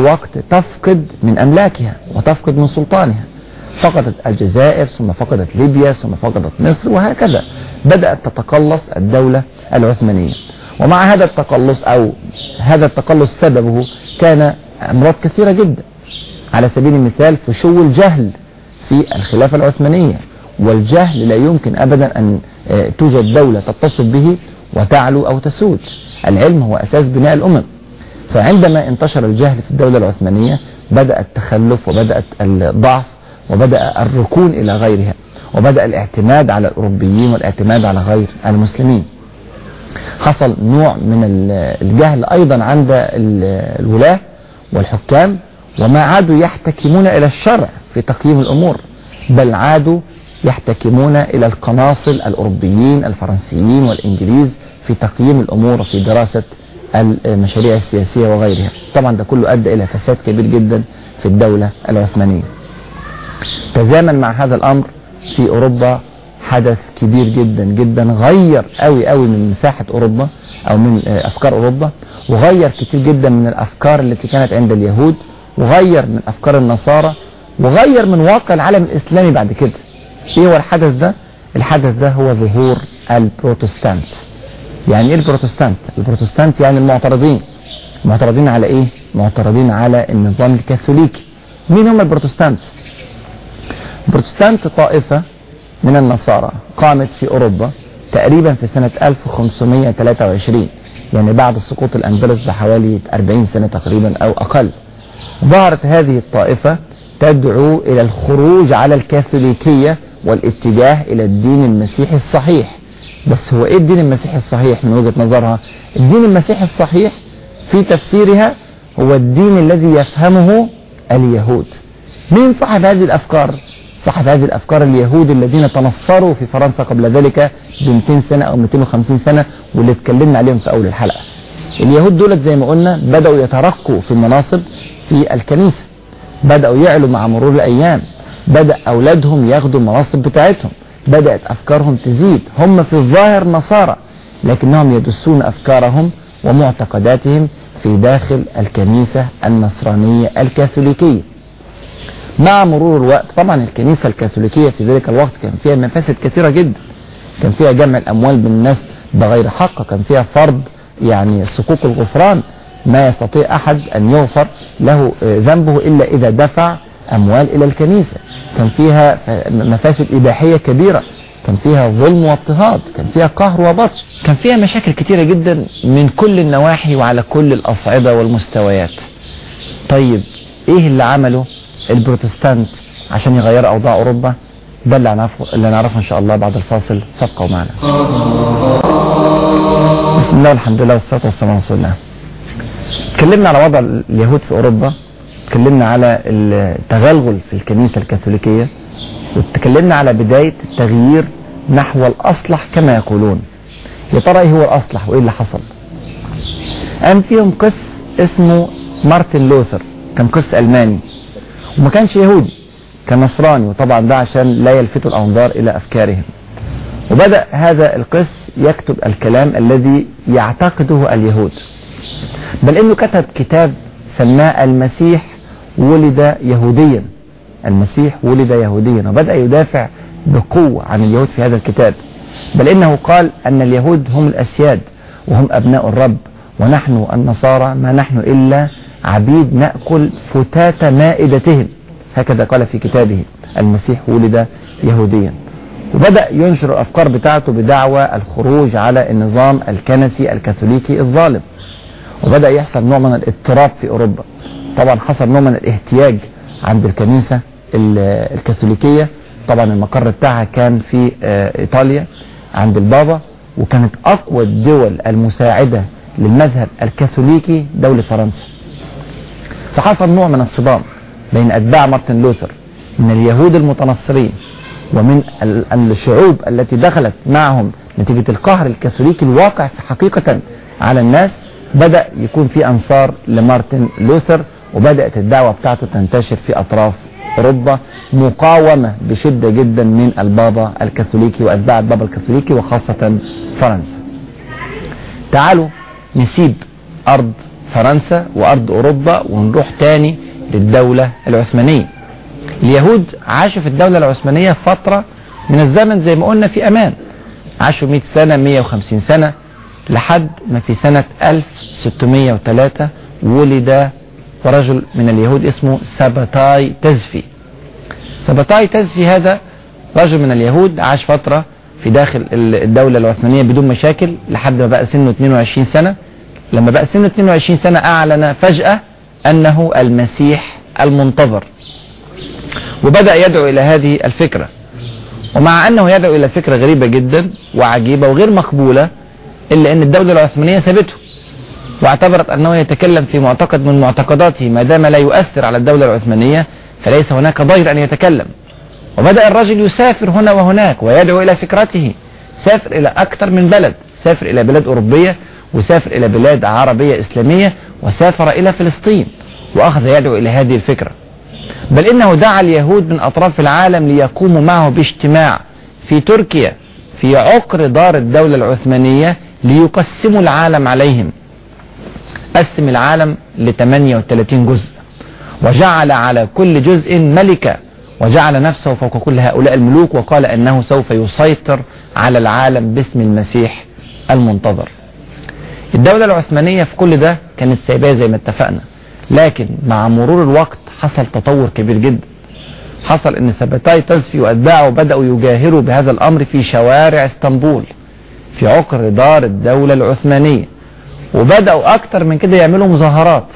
وقت تفقد من أملاكها وتفقد من سلطانها. فقدت الجزائر ثم فقدت ليبيا ثم فقدت مصر وهكذا. بدأت تتقلص الدولة العثمانية. ومع هذا التقلص أو هذا التقلص سببه كان أمراض كثيرة جدا. على سبيل المثال فشو الجهل في الخلافة العثمانية؟ والجهل لا يمكن أبدا أن توجد دولة تتصف به وتعلو أو تسود. العلم هو أساس بناء الأمم. فعندما انتشر الجهل في الدولة العثمانية بدأ التخلف وبدأت الضعف وبدأ الركون إلى غيرها وبدأ الاعتماد على الأوروبيين والاعتماد على غير المسلمين. حصل نوع من الجهل أيضا عند الولاة والحكام وما عادوا يحتكمون إلى الشرع في تقييم الأمور بل عادوا يحتكمون إلى القناصل الأوروبيين الفرنسيين والإنجليز في تقييم الأمور في دراسة المشاريع السياسية وغيرها. طبعا ده كله أدى إلى فساد كبير جدا في الدولة العثمانية. تزامن مع هذا الأمر في أوروبا حدث كبير جدا جدا غير قوي قوي من مساحة أوروبا أو من أفكار أوروبا وغير كتير جدا من الأفكار التي كانت عند اليهود وغير من أفكار النصارى وغير من واقع العالم الإسلامي بعد كده. إيه هو الحدث ده؟ الحدث ده هو ظهور البروتستانت. يعني إيه البروتستانت؟ البروتستانت يعني المعترضين. معترضين على إيه؟ معترضين على النظام الكاثوليكي. مين هم البروتستانت؟ البروتستانت طائفة من النصارى قامت في أوروبا تقريبا في سنة 1523 يعني بعد سقوط الأندلس بحوالي 40 سنة تقريبا أو أقل. ظهرت هذه الطائفة تدعو إلى الخروج على الكاثوليكية والاتجاه إلى الدين المسيحي الصحيح. بس هو إيه الدين المسيحي الصحيح من وجهة نظرها؟ الدين المسيحي الصحيح في تفسيرها هو الدين الذي يفهمه اليهود. مين صاحب هذه الأفكار؟ صاحب هذه الأفكار اليهود الذين تنصروا في فرنسا قبل ذلك ب 200 سنة أو 250 سنة واللي اتكلمنا عليهم في أول الحلقة. اليهود دولت زي ما قلنا بدأوا يترقوا في المناصب في الكنيسة. بدأوا يعلوا مع مرور الأيام. بدأ أولادهم ياخدوا المناصب بتاعتهم. بدأت أفكارهم تزيد. هم في الظاهر نصارى لكنهم يدسون أفكارهم ومعتقداتهم في داخل الكنيسة النصرانية الكاثوليكية. مع مرور الوقت طبعا الكنيسة الكاثوليكية في ذلك الوقت كان فيها مفاسد كثيرة جدا. كان فيها جمع الأموال من الناس بغير حق كان فيها فرض يعني سقوق الغفران ما يستطيع أحد أن يغفر له ذنبه إلا إذا دفع أموال إلى الكنيسة. كان فيها مفاسد إباحية كبيرة. كان فيها ظلم واضطهاد. كان فيها قهر وبطش. كان فيها مشاكل كتيرة جدا من كل النواحي وعلى كل الأصعدة والمستويات. طيب إيه اللي عمله البروتستانت عشان يغير أوضاع أوروبا؟ ده اللي نعرفه, اللي نعرفه إن شاء الله بعد الفاصل. تبقوا معنا. بسم الله والحمد لله والصلاة والسلام على رسول الله اتكلمنا على وضع اليهود في أوروبا. اتكلمنا على التغلغل في الكنيسة الكاثوليكية واتكلمنا على بداية التغيير نحو الأصلح كما يقولون. يا ترى إيه هو الأصلح وإيه اللي حصل؟ قام فيهم قس اسمه مارتن لوثر كان قس ألماني وما كانش يهودي كان نصراني وطبعا ده عشان لا يلفتوا الأنظار إلى أفكارهم. وبدأ هذا القس يكتب الكلام الذي يعتقده اليهود. بل إنه كتب كتاب سماه المسيح ولد يهوديا. المسيح ولد يهوديا. وبدأ يدافع بقوة عن اليهود في هذا الكتاب. بل إنه قال أن اليهود هم الأسياد وهم أبناء الرب. ونحن النصارى ما نحن إلا عبيد نأكل فتات مائدتهم. هكذا قال في كتابه المسيح ولد يهوديا. وبدأ ينشر الأفكار بتاعته بدعوى الخروج على النظام الكنسي الكاثوليكي الظالم. وبدأ يحصل نوع من الإضطراب في أوروبا. طبعا حصل نوع من الاهتياج عند الكنيسة الكاثوليكية. طبعا المقر بتاعها كان في إيطاليا عند البابا وكانت أقوى الدول المساعدة للمذهب الكاثوليكي دولة فرنسا. فحصل نوع من الصدام بين أتباع مارتن لوثر من اليهود المتنصرين ومن الشعوب التي دخلت معهم نتيجة القهر الكاثوليكي الواقع حقيقة على الناس بدأ يكون في أنصار لمارتن لوثر وبدأت الدعوة بتاعته تنتشر في أطراف أوروبا مقاومة بشدة جدا من البابا الكاثوليكي وأتباع البابا الكاثوليكي وخاصة فرنسا. تعالوا نسيب أرض فرنسا وأرض أوروبا ونروح تاني للدولة العثمانية. اليهود عاشوا في الدولة العثمانية فترة من الزمن زي ما قلنا في أمان. عاشوا 100 سنة 150 سنة لحد ما في سنة 1603 ولد رجل من اليهود اسمه سبتاي تزفي. سبتاي تزفي هذا رجل من اليهود عاش فترة في داخل الدولة العثمانية بدون مشاكل لحد ما بقى سنه 22 سنة. لما بقى سنه 22 سنة أعلن فجأة أنه المسيح المنتظر. وبدأ يدعو إلى هذه الفكرة. ومع أنه يدعو إلى فكرة غريبة جدا وعجيبة وغير مقبولة إلا أن الدولة العثمانية سابته. واعتبرت أنه يتكلم في معتقد من معتقداته ما دام لا يؤثر على الدولة العثمانية فليس هناك ضير أن يتكلم. وبدأ الرجل يسافر هنا وهناك ويدعو إلى فكرته سافر إلى أكثر من بلد سافر إلى بلاد أوروبية وسافر إلى بلاد عربية إسلامية وسافر إلى فلسطين وأخذ يدعو إلى هذه الفكرة. بل إنه دعا اليهود من أطراف العالم ليقوموا معه باجتماع في تركيا في عقر دار الدولة العثمانية ليقسموا العالم عليهم. قسم العالم ل 38 جزء. وجعل على كل جزء ملكة وجعل نفسه فوق كل هؤلاء الملوك وقال أنه سوف يسيطر على العالم باسم المسيح المنتظر. الدولة العثمانية في كل ده كانت سايباه زي ما اتفقنا لكن مع مرور الوقت حصل تطور كبير جدا. حصل إن سبتاي تزفي وأتباعه بدأوا يجاهروا بهذا الأمر في شوارع إسطنبول في عقر دار الدولة العثمانية. وبدأوا أكتر من كده يعملوا مظاهرات.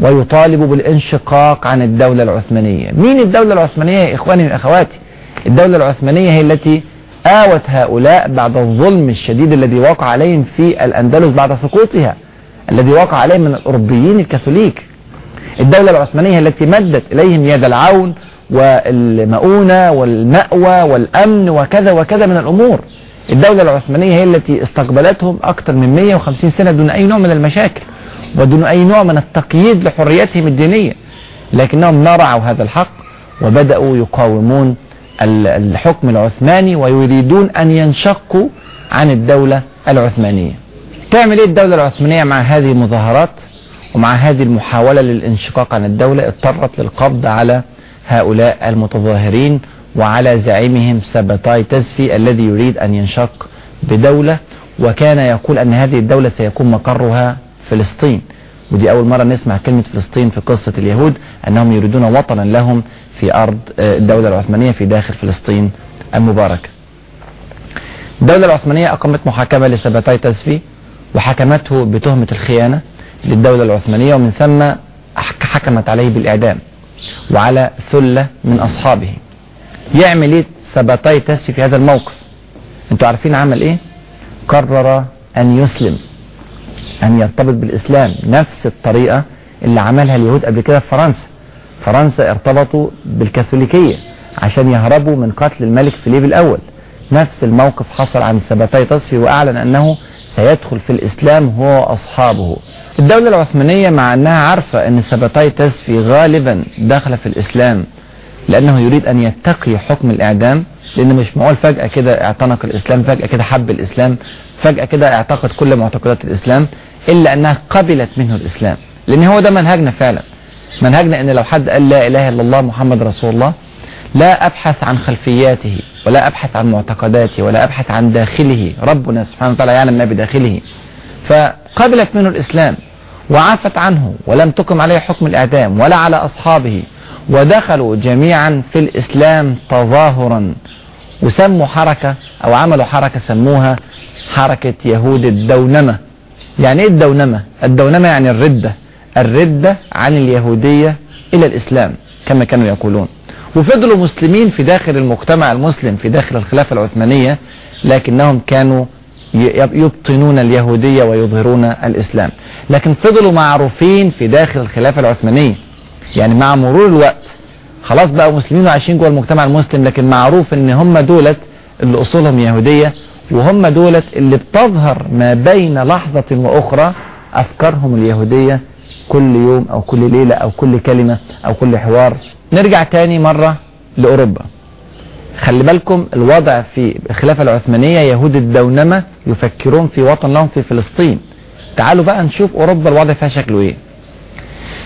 ويطالبوا بالانشقاق عن الدولة العثمانية. مين الدولة العثمانية يا إخواني واخواتي الدولة العثمانية هي التي آوت هؤلاء بعد الظلم الشديد الذي وقع عليهم في الأندلس بعد سقوطها الذي وقع عليهم من الأوروبيين الكاثوليك. الدولة العثمانية التي مدت إليهم يد العون والمؤونة والمأوى والأمن وكذا وكذا من الأمور. الدولة العثمانية هي التي استقبلتهم أكثر من 150 سنة دون أي نوع من المشاكل ودون أي نوع من التقييد لحريتهم الدينية لكنهم نرعوا هذا الحق وبدأوا يقاومون الحكم العثماني ويريدون أن ينشقوا عن الدولة العثمانية. تعمل إيه الدولة العثمانية مع هذه المظاهرات ومع هذه المحاولة للانشقاق عن الدولة؟ اضطرت للقبض على هؤلاء المتظاهرين وعلى زعيمهم سبتاي تزفي الذي يريد أن ينشق بدولة. وكان يقول أن هذه الدولة سيكون مقرها فلسطين. ودي أول مرة نسمع كلمة فلسطين في قصة اليهود أنهم يريدون وطنا لهم في أرض الدولة العثمانية في داخل فلسطين المباركة. الدولة العثمانية أقامت محاكمة لسبتاي تزفي وحكمته بتهمة الخيانة للدولة العثمانية ومن ثم حكمت عليه بالإعدام وعلى ثلة من أصحابه. يعمل إيه؟ سباتاي تاسي في هذا الموقف. أنتوا عارفين عمل إيه؟ قرر أن يسلم أن يرتبط بالإسلام نفس الطريقة اللي عملها اليهود قبل كده في فرنسا. فرنسا ارتبطوا بالكاثوليكية عشان يهربوا من قتل الملك فيليب الأول. نفس الموقف حصل عن سباتاي تسفي وأعلن أنه سيدخل في الإسلام هو وأصحابه. الدولة العثمانية مع أنها عارفة إن سباتاي تسفي غالبا داخل في الإسلام. لأنه يريد أن يتقي حكم الإعدام لأن مش معقول فجأة كده اعتنق الإسلام فجأة كده حب الإسلام فجأة كده اعتقد كل معتقدات الإسلام إلا أنها قبلت منه الإسلام. لأن هو ده منهجنا فعلا. منهجنا أن لو حد قال لا إله إلا الله محمد رسول الله لا أبحث عن خلفياته ولا أبحث عن معتقداته ولا أبحث عن داخله. ربنا سبحانه وتعالى يعلم ما بداخله. فقبلت منه الإسلام وعافت عنه ولم تقم عليه حكم الإعدام ولا على أصحابه. ودخلوا جميعا في الإسلام تظاهرا. وسموا حركة أو عملوا حركة سموها حركة يهود الدونمة. يعني إيه الدونمة؟ الدونمة يعني الردة. الردة عن اليهودية إلى الإسلام كما كانوا يقولون. وفضلوا مسلمين في داخل المجتمع المسلم في داخل الخلافة العثمانية لكنهم كانوا يبطنون اليهودية ويظهرون الإسلام. لكن فضلوا معروفين في داخل الخلافة العثمانية. يعني مع مرور الوقت خلاص بقى مسلمين وعايشين جوه المجتمع المسلم لكن معروف إن هم دولت اللي أصولهم يهودية وهم دولت اللي بتظهر ما بين لحظة وأخرى أفكارهم اليهودية كل يوم أو كل ليلة أو كل كلمة أو كل حوار. نرجع تاني مرة لأوروبا. خلي بالكم الوضع في الخلافة العثمانية يهود الدونمة يفكرون في وطن لهم في فلسطين. تعالوا بقى نشوف أوروبا الوضع فيها شكله إيه.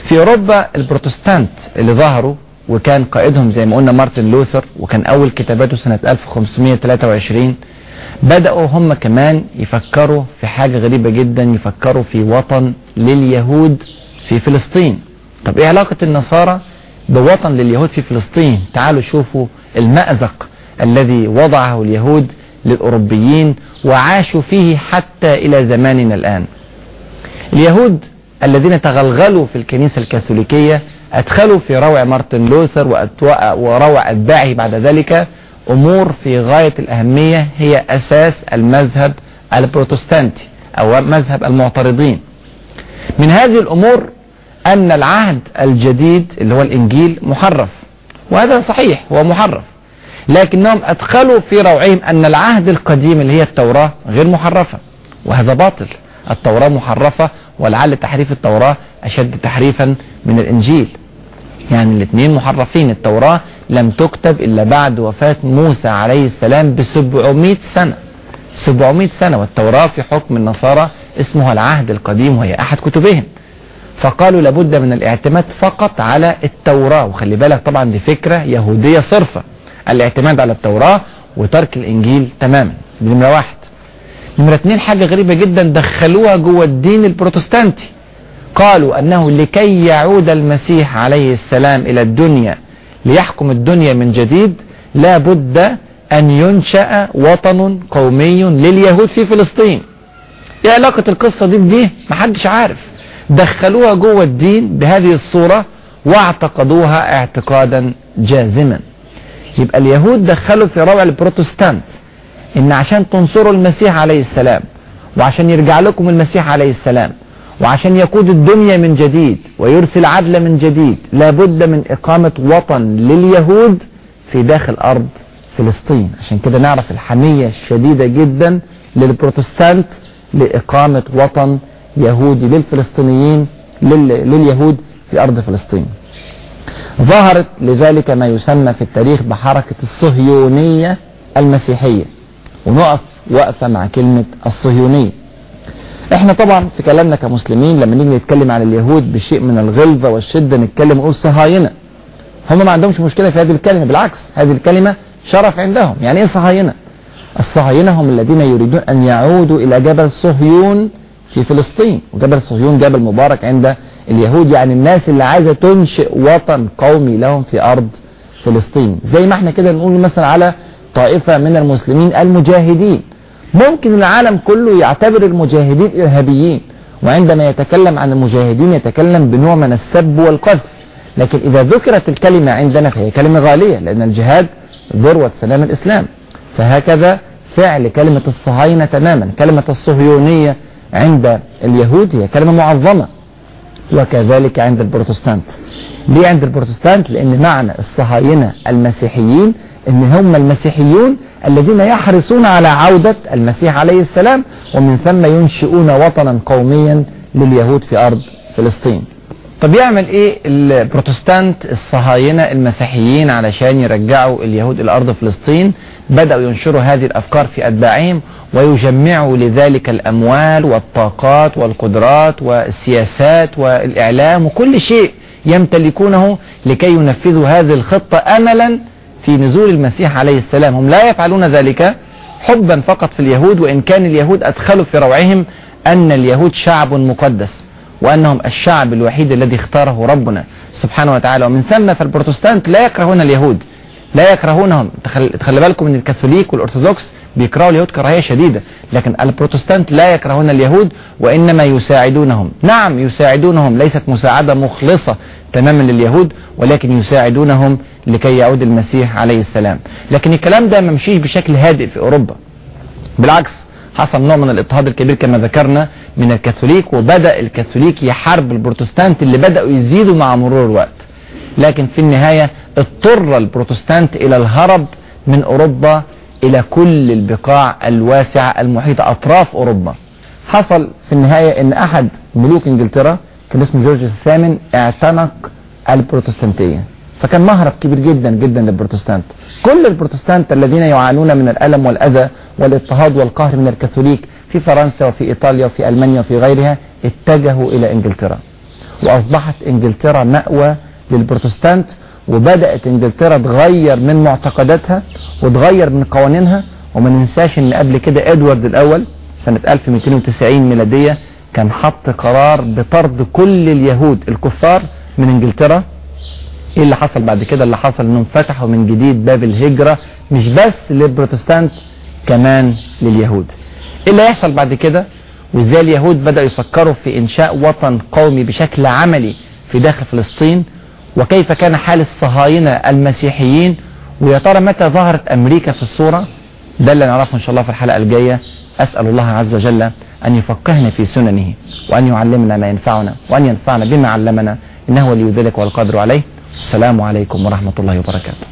في أوروبا البروتستانت اللي ظهروا وكان قائدهم زي ما قلنا مارتن لوثر وكان أول كتاباته سنة 1523 بدأوا هم كمان يفكروا في حاجة غريبة جدا يفكروا في وطن لليهود في فلسطين. طب إيه علاقة النصارى بوطن لليهود في فلسطين؟ تعالوا شوفوا المأزق الذي وضعه اليهود للأوروبيين وعاشوا فيه حتى إلى زماننا الآن. اليهود الذين تغلغلوا في الكنيسة الكاثوليكية أدخلوا في روع مارتن لوثر وروع أتباعه بعد ذلك أمور في غاية الأهمية هي أساس المذهب البروتستانتي أو مذهب المعترضين. من هذه الأمور أن العهد الجديد اللي هو الإنجيل محرف وهذا صحيح هو محرف. لكنهم أدخلوا في روعهم أن العهد القديم اللي هي التوراة غير محرفة وهذا باطل. التوراة محرفة ولعل تحريف التوراة أشد تحريفا من الإنجيل. يعني الاثنين محرفين التوراة لم تكتب إلا بعد وفاة موسى عليه السلام ب 700 سنة. 700 سنة والتوراة في حكم النصارى اسمها العهد القديم وهي أحد كتبهم. فقالوا لابد من الاعتماد فقط على التوراة. وخلي بالك طبعا دي فكرة يهودية صرفة. الاعتماد على التوراة وترك الإنجيل تماما نمرة واحد نمرة اتنين حاجة غريبة جدا دخلوها جوه الدين البروتستانتي. قالوا أنه لكي يعود المسيح عليه السلام إلى الدنيا ليحكم الدنيا من جديد لا بد أن ينشأ وطن قومي لليهود في فلسطين. إيه علاقة القصة دي بدي محدش عارف. دخلوها جوه الدين بهذه الصورة واعتقدوها اعتقادا جازما يبقى اليهود دخلوا في روع البروتستانت. إن عشان تنصروا المسيح عليه السلام وعشان يرجع لكم المسيح عليه السلام وعشان يقود الدنيا من جديد ويرسل عدل من جديد لابد من إقامة وطن لليهود في داخل أرض فلسطين. عشان كده نعرف الحمية الشديدة جدا للبروتستانت لإقامة وطن يهودي للفلسطينيين لليهود في أرض فلسطين. ظهرت لذلك ما يسمى في التاريخ بحركة الصهيونية المسيحية. ونقف وقفة مع كلمة الصهيونية. إحنا طبعا في كلامنا كمسلمين لما نيجي نتكلم عن اليهود بشيء من الغلظة والشدة نتكلم نقول صهاينة. هم ما عندهمش مشكلة في هذه الكلمة بالعكس هذه الكلمة شرف عندهم. يعني إيه صهاينة؟ الصهاينة هم الذين يريدون أن يعودوا إلى جبل صهيون في فلسطين. وجبل صهيون جبل مبارك عند اليهود يعني الناس اللي عايزة تنشئ وطن قومي لهم في أرض فلسطين. زي ما إحنا كده نقول مثلا على طائفة من المسلمين المجاهدين. ممكن العالم كله يعتبر المجاهدين إرهابيين وعندما يتكلم عن المجاهدين يتكلم بنوع من السب والقذف. لكن إذا ذكرت الكلمة عندنا فهي كلمة غالية لأن الجهاد ذروة سلام الإسلام. فهكذا فعل كلمة الصهاينة تماما. كلمة الصهيونية عند اليهود هي كلمة معظمة. وكذلك عند البروتستانت. ليه عند البروتستانت؟ لأن معنى الصهاينة المسيحيين إن هم المسيحيون الذين يحرصون على عودة المسيح عليه السلام ومن ثم ينشئون وطنا قوميا لليهود في أرض فلسطين. طب يعمل إيه البروتستانت الصهاينة المسيحيين علشان يرجعوا اليهود إلى أرض فلسطين؟ بدأوا ينشروا هذه الأفكار في أتباعهم ويجمعوا لذلك الأموال والطاقات والقدرات والسياسات والإعلام وكل شيء يمتلكونه لكي ينفذوا هذه الخطة املا في نزول المسيح عليه السلام. هم لا يفعلون ذلك حبا فقط في اليهود وإن كان اليهود أدخلوا في روعهم أن اليهود شعب مقدس وأنهم الشعب الوحيد الذي اختاره ربنا سبحانه وتعالى. ومن ثم فالبروتستانت لا يكرهون اليهود لا يكرهونهم. تخلي بالكم إن الكاثوليك والأرثوذكس بيكرهوا اليهود كراهية شديدة لكن البروتستانت لا يكرهون اليهود وإنما يساعدونهم. نعم يساعدونهم. ليست مساعدة مخلصة تماما لليهود ولكن يساعدونهم لكي يعود المسيح عليه السلام. لكن الكلام ده ما مشيش بشكل هادئ في أوروبا. بالعكس حصل نوع من الاضطهاد الكبير كما ذكرنا من الكاثوليك وبدأ الكاثوليك يحارب البروتستانت اللي بدأوا يزيدوا مع مرور الوقت. لكن في النهاية اضطر البروتستانت إلى الهرب من أوروبا إلى كل البقاع الواسعة المحيطة أطراف أوروبا. حصل في النهاية أن أحد ملوك إنجلترا كان اسمه جورج الثامن اعتنق البروتستانتية. فكان مهرب كبير جدا جدا للبروتستانت. كل البروتستانت الذين يعانون من الألم والأذى والاضطهاد والقهر من الكاثوليك في فرنسا وفي إيطاليا وفي ألمانيا وفي غيرها اتجهوا إلى إنجلترا. وأصبحت إنجلترا مأوى للبروتستانت وبدأت إنجلترا تغير من معتقداتها وتغير من قوانينها. وما ننساش إن قبل كده إدوارد الأول سنة 1290 ميلادية كان حط قرار بطرد كل اليهود الكفار من إنجلترا. إيه اللي حصل بعد كده؟ اللي حصل إنهم فتحوا من جديد باب الهجرة مش بس للبروتستانت كمان لليهود. إيه اللي هيحصل بعد كده؟ وإزاي اليهود بدأوا يفكروا في إنشاء وطن قومي بشكل عملي في داخل فلسطين؟ وكيف كان حال الصهاينة المسيحيين؟ ويا ترى متى ظهرت أمريكا في الصورة؟ ده اللي نعرفه إن شاء الله في الحلقة الجاية. أسأل الله عز وجل أن يفقهنا في سننه وأن يعلمنا ما ينفعنا وأن ينفعنا بما علمنا إنه ولي ذلك والقادر عليه. السلام عليكم ورحمة الله وبركاته.